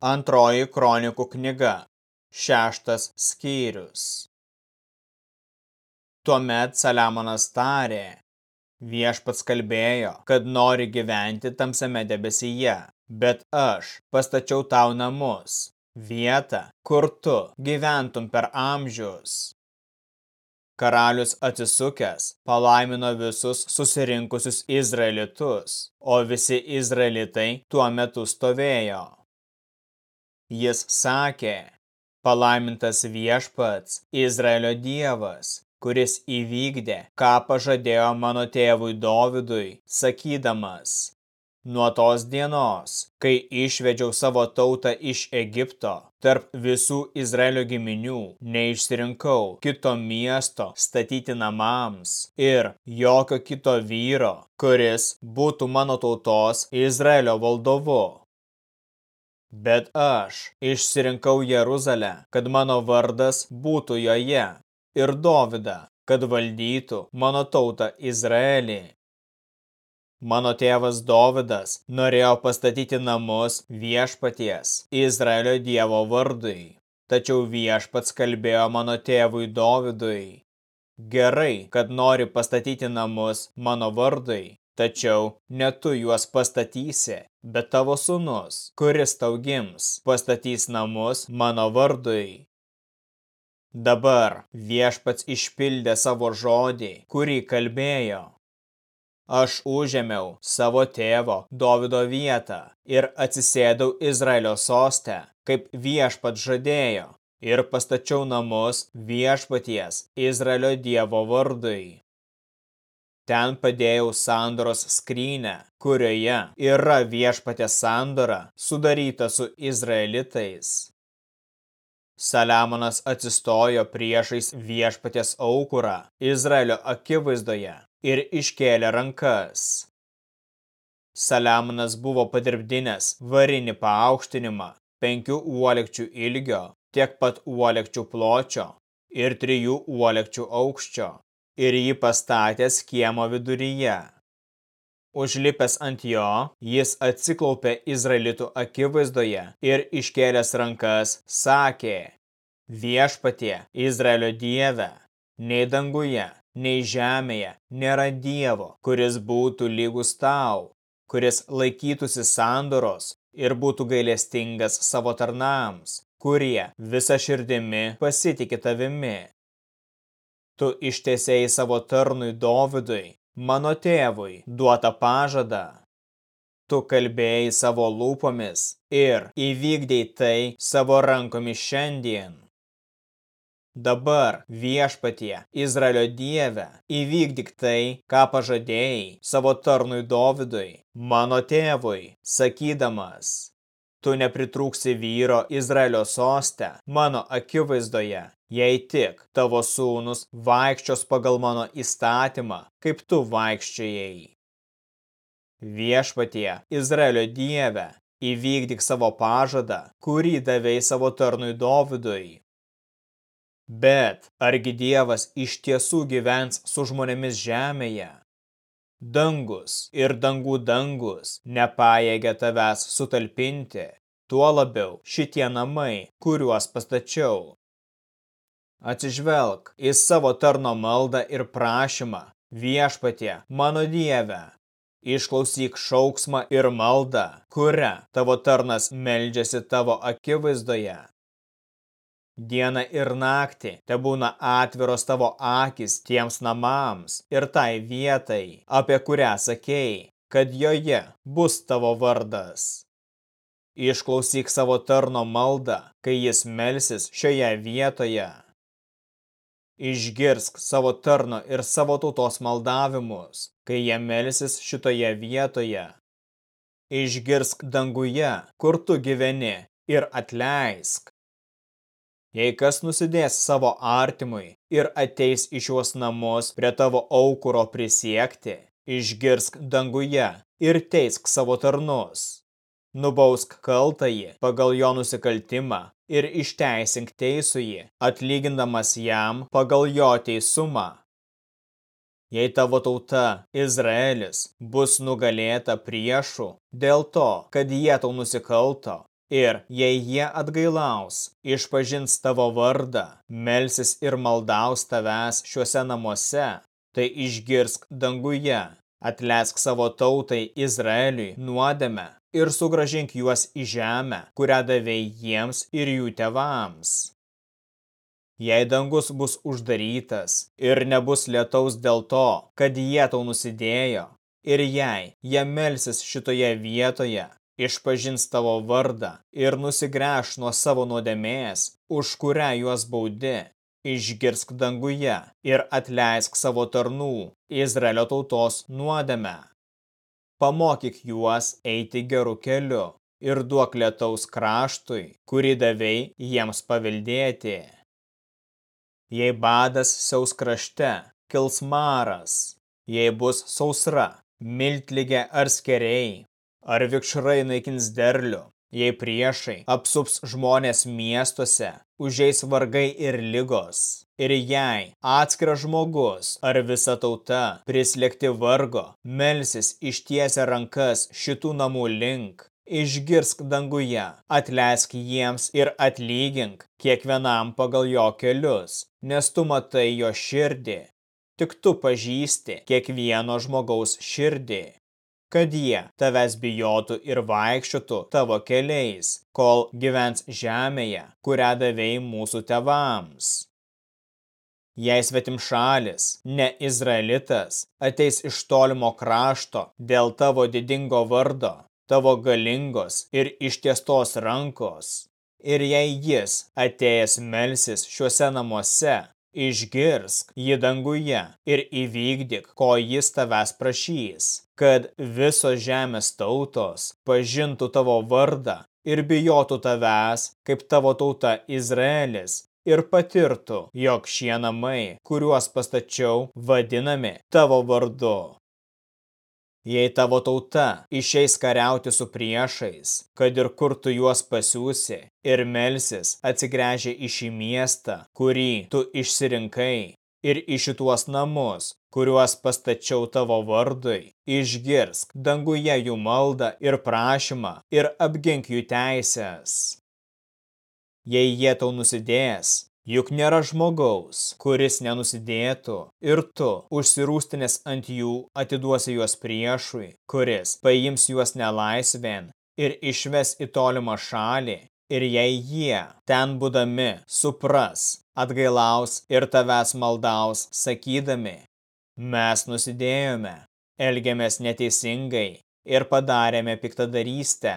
Antroji kronikų knyga, šeštas skyrius. Tuomet Saliamonas tarė, viešpats kalbėjo, kad nori gyventi tamsiame debesyje, bet aš pastačiau tau namus, vietą, kur tu gyventum per amžius. Karalius atsisukęs palaimino visus susirinkusius izraelitus, o visi izraelitai tuo metu stovėjo. Jis sakė, palaimintas viešpats, Izraelio dievas, kuris įvykdė, ką pažadėjo mano tėvui Dovidui, sakydamas, nuo tos dienos, kai išvedžiau savo tautą iš Egipto, tarp visų Izraelio giminių neišsirinkau kito miesto statyti namams ir jokio kito vyro, kuris būtų mano tautos Izraelio valdovu. Bet aš išsirinkau Jeruzalę, kad mano vardas būtų joje, ir Dovydą, kad valdytų mano tautą Izraelį. Mano tėvas Dovydas norėjo pastatyti namus viešpaties Izraelio dievo vardui, tačiau viešpats kalbėjo mano tėvui Dovydui. Gerai, kad nori pastatyti namus mano vardui, Tačiau ne tu juos pastatysi, bet tavo sūnus, kuris tau gims, pastatys namus mano vardui. Dabar viešpats išpildė savo žodį, kurį kalbėjo. Aš užėmiau savo tėvo Dovido vietą ir atsisėdau Izraelio sostę, kaip viešpat žadėjo, ir pastačiau namus viešpaties Izraelio dievo vardui. Ten padėjau sandoros skrynę, kurioje yra viešpatė sandora sudaryta su izraelitais. Saliamonas atsistojo priešais viešpatės aukurą Izraelio akivaizdoje ir iškėlė rankas. Saliamonas buvo padirbdinęs varinį paaukštinimą penkių uolekčių ilgio, tiek pat uolekčių pločio ir trijų uolekčių aukščio ir jį pastatęs kiemo viduryje. Užlipęs ant jo, jis atsiklaupė Izraelitų akivaizdoje ir iškėlęs rankas sakė, viešpatie Izraelio dieve, nei danguje, nei žemėje nėra dievo, kuris būtų lygus tau, kuris laikytųsi sandoros ir būtų gailestingas savo tarnams, kurie visą širdimi pasitikė tavimi Tu ištesėjai savo tarnui Dovidui, mano tėvui, duotą pažadą. Tu kalbėjai savo lūpomis ir įvykdėjai tai savo rankomis šiandien. Dabar viešpatie, Izraelio dieve, įvykdyk tai, ką pažadėjai savo tarnui Dovidui, mano tėvui, sakydamas, tu nepritrūksi vyro Izraelio soste, mano akivaizdoje, jei tik tavo sūnus vaikščios pagal mano įstatymą, kaip tu vaikščiojai. Viešpatie, Izraelio dieve, įvykdyk savo pažadą, kurį davei savo tarnui Dovidui. Bet argi Dievas iš tiesų gyvens su žmonėmis žemėje? Dangus ir dangų dangus nepajėgia tavęs sutalpinti, tuo labiau šitie namai, kuriuos pastačiau. Atsižvelk į savo tarno maldą ir prašymą, viešpatie, mano dieve. Išklausyk šauksmą ir maldą, kurią tavo tarnas meldžiasi tavo akivaizdoje. Dieną ir naktį te būna atviros tavo akis tiems namams ir tai vietai, apie kurią sakėjai, kad joje bus tavo vardas. Išklausyk savo tarno maldą, kai jis melsis šioje vietoje. Išgirsk savo tarno ir savo tautos maldavimus, kai jie melsis šitoje vietoje. Išgirsk danguje, kur tu gyveni, ir atleisk. Jei kas nusidės savo artimui ir ateis į šiuos namus prie tavo aukuro prisiekti, išgirsk danguje ir teisk savo tarnus. Nubausk kaltąjį pagal jo nusikaltimą ir išteisink teisųjį, atlygindamas jam pagal jo teisumą. Jei tavo tauta, Izraelis, bus nugalėta priešų dėl to, kad jie tau nusikalto, Ir jei jie atgailaus, išpažins tavo vardą, melsis ir maldaus tavęs šiuose namuose, tai išgirsk danguje, atleisk savo tautai Izraeliui nuodėmę ir sugražink juos į žemę, kurią davėjai jiems ir jų tevams. Jei dangus bus uždarytas ir nebus lietaus dėl to, kad jie tau nusidėjo, ir jei jie melsis šitoje vietoje, išpažins tavo vardą ir nusigręš nuo savo nuodėmės, už kurią juos baudi, išgirsk danguje ir atleisk savo tarnų, Izraelio tautos nuodėmę. Pamokyk juos eiti geru keliu ir duok lietaus kraštui, kurį davei jiems paveldėti. Jei badas siaus krašte, kils maras, jei bus sausra, miltligė ar skeriai, ar vikšrai naikins derlių, jei priešai apsups žmonės miestuose, užeis vargai ir lygos. Ir jei atskiras žmogus ar visa tauta prislėgti vargo, melsis ištiesia rankas šitų namų link, išgirsk danguje, atleisk jiems ir atlygink kiekvienam pagal jo kelius, nes tu matai jo širdį. Tik tu pažįsti kiekvieno žmogaus širdį kad jie tavęs bijotų ir vaikščiotų tavo keliais, kol gyvens žemėje, kurią davėjai mūsų tevams. Jei svetim šalis, ne Izraelitas, ateis iš tolimo krašto dėl tavo didingo vardo, tavo galingos ir ištiestos rankos, ir jei jis atėjęs melsis šiuose namuose, Išgirsk jį danguje ir įvykdyk, ko jis tavęs prašys, kad visos žemės tautos pažintų tavo vardą ir bijotų tavęs, kaip tavo tauta Izraelis, ir patirtų, jog šie namai, kuriuos pastačiau, vadinami tavo vardu. Jei tavo tauta išeis kariauti su priešais, kad ir kur tu juos pasiūsi, ir melsis atsigręžia į šį miestą, kurį tu išsirinkai, ir į šituos namus, kuriuos pastačiau tavo vardui, išgirsk danguje jų maldą ir prašymą ir apgink jų teisės. Jei jie tau nusidės, Juk nėra žmogaus, kuris nenusidėtų ir tu, užsirūstinės ant jų, atiduosi juos priešui, kuris paims juos nelaisvėn ir išves į tolimą šalį. Ir jei jie, ten būdami, supras, atgailaus ir tavęs maldaus, sakydami, mes nusidėjome, elgiamės neteisingai ir padarėme piktadarystę,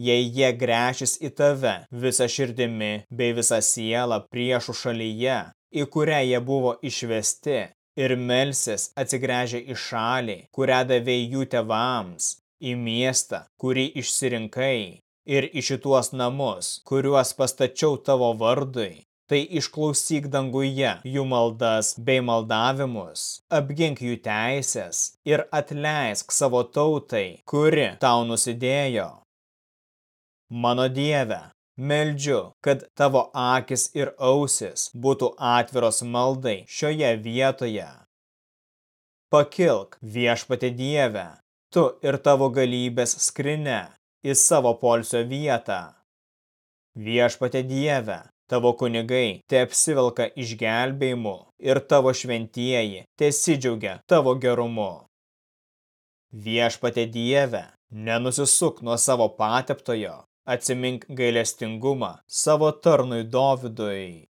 Jei jie grešis į tave visą širdimi bei visą sielą priešų šalyje, į kurią jie buvo išvesti, ir melsis atsigręžia į šalį, kurią davėjai jų tevams, į miestą, kurį išsirinkai, ir į šituos namus, kuriuos pastačiau tavo vardui, tai išklausyk danguje jų maldas bei maldavimus, apgink jų teisės ir atleisk savo tautai, kuri tau nusidėjo. Mano Dieve, meldžiu, kad tavo akis ir ausis būtų atviros maldai šioje vietoje. Pakilk viešpatė Dieve, tu ir tavo galybės skrinė į savo polsio vietą. Viešpatė Dieve, tavo kunigai te apsivelka išgelbėjimu ir tavo šventieji tesidžiaugia tavo gerumu. Viešpatė Dieve, nenusisuk nuo savo pateptojo atsimink gailestingumą savo tarnui Dovydui.